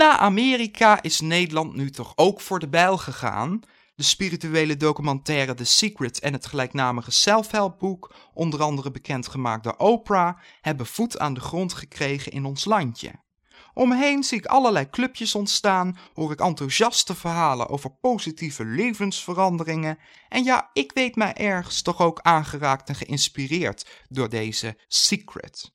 Na Amerika is Nederland nu toch ook voor de bijl gegaan. De spirituele documentaire The Secret en het gelijknamige self-helpboek, onder andere bekendgemaakt door Oprah, hebben voet aan de grond gekregen in ons landje. Omheen zie ik allerlei clubjes ontstaan, hoor ik enthousiaste verhalen over positieve levensveranderingen. En ja, ik weet mij ergens toch ook aangeraakt en geïnspireerd door deze secret.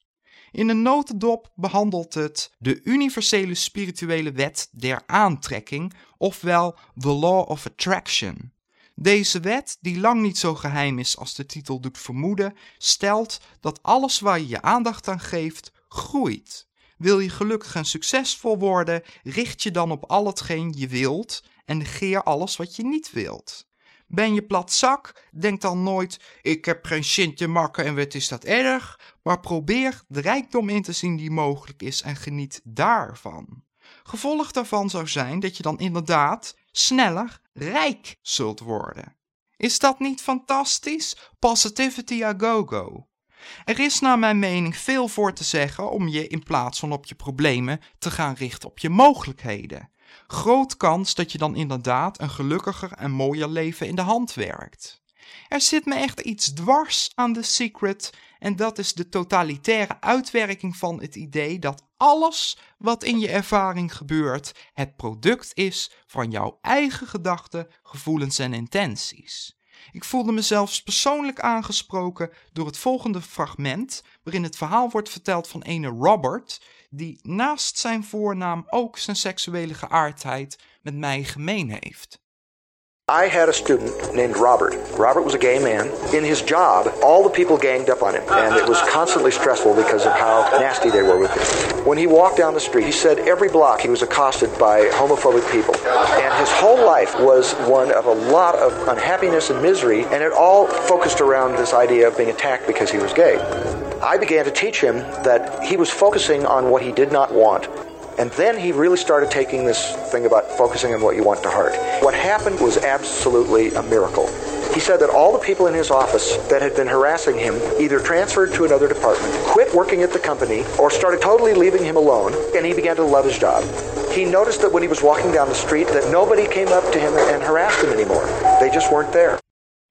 In een notendop behandelt het de universele spirituele wet der aantrekking, ofwel the law of attraction. Deze wet, die lang niet zo geheim is als de titel doet vermoeden, stelt dat alles waar je je aandacht aan geeft, groeit. Wil je gelukkig en succesvol worden, richt je dan op al hetgeen je wilt en negeer alles wat je niet wilt. Ben je plat zak, denk dan nooit: ik heb geen zin te makken en wat is dat erg, maar probeer de rijkdom in te zien die mogelijk is en geniet daarvan. Gevolg daarvan zou zijn dat je dan inderdaad sneller rijk zult worden. Is dat niet fantastisch? Positivity a go-go. Er is naar mijn mening veel voor te zeggen om je in plaats van op je problemen te gaan richten op je mogelijkheden. Groot kans dat je dan inderdaad een gelukkiger en mooier leven in de hand werkt. Er zit me echt iets dwars aan The Secret en dat is de totalitaire uitwerking van het idee dat alles wat in je ervaring gebeurt het product is van jouw eigen gedachten, gevoelens en intenties. Ik voelde me zelfs persoonlijk aangesproken door het volgende fragment, waarin het verhaal wordt verteld van ene Robert, die naast zijn voornaam ook zijn seksuele geaardheid met mij gemeen heeft. I had a student named Robert. Robert was a gay man. In his job, all the people ganged up on him, and it was constantly stressful because of how nasty they were with him. When he walked down the street, he said every block he was accosted by homophobic people. And his whole life was one of a lot of unhappiness and misery, and it all focused around this idea of being attacked because he was gay. I began to teach him that he was focusing on what he did not want and then he really started taking this thing about focusing on what you want to heart. What happened was absolutely a miracle. He said that all the people in his office that had been harassing him either transferred to another department, quit working at the company, or started totally leaving him alone, and he began to love his job. He noticed that when he was walking down the street that nobody came up to him and harassed him anymore. They just weren't there.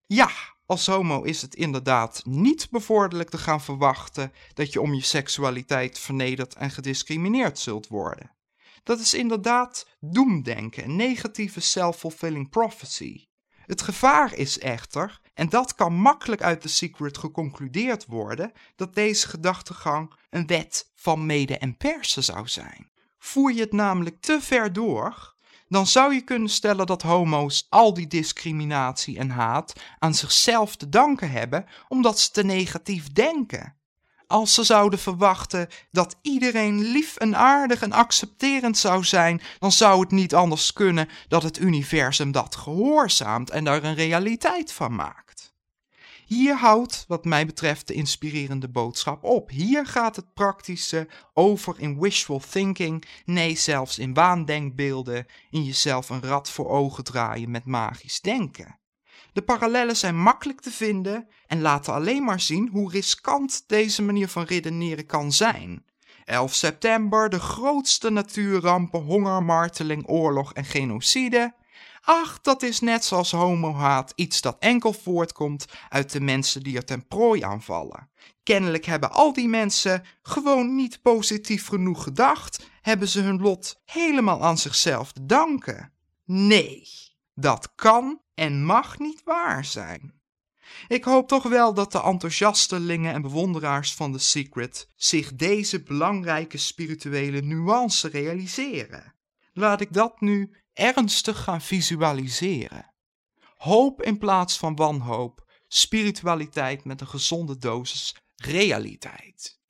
Ja, Als homo is het inderdaad niet bevorderlijk te gaan verwachten dat je om je seksualiteit vernederd en gediscrimineerd zult worden. Dat is inderdaad doemdenken, een negatieve self-fulfilling prophecy. Het gevaar is echter, en dat kan makkelijk uit de secret geconcludeerd worden, dat deze gedachtegang een wet van mede en persen zou zijn. Voer je het namelijk te ver door, dan zou je kunnen stellen dat homo's al die discriminatie en haat aan zichzelf te danken hebben omdat ze te negatief denken. Als ze zouden verwachten dat iedereen lief en aardig en accepterend zou zijn, dan zou het niet anders kunnen dat het universum dat gehoorzaamt en daar een realiteit van maakt. Hier houdt, wat mij betreft, de inspirerende boodschap op. Hier gaat het praktische over in wishful thinking, nee, zelfs in waandenkbeelden, in jezelf een rad voor ogen draaien met magisch denken. De parallellen zijn makkelijk te vinden en laten alleen maar zien hoe riskant deze manier van redeneren kan zijn. 11 september, de grootste natuurrampen, honger, marteling, oorlog en genocide. Ach, dat is net zoals homohaat iets dat enkel voortkomt uit de mensen die er ten prooi aanvallen. Kennelijk hebben al die mensen gewoon niet positief genoeg gedacht, hebben ze hun lot helemaal aan zichzelf te danken. Nee, dat kan en mag niet waar zijn. Ik hoop toch wel dat de enthousiastelingen en bewonderaars van The Secret zich deze belangrijke spirituele nuance realiseren. Laat ik dat nu ernstig gaan visualiseren. Hoop in plaats van wanhoop, spiritualiteit met een gezonde dosis realiteit.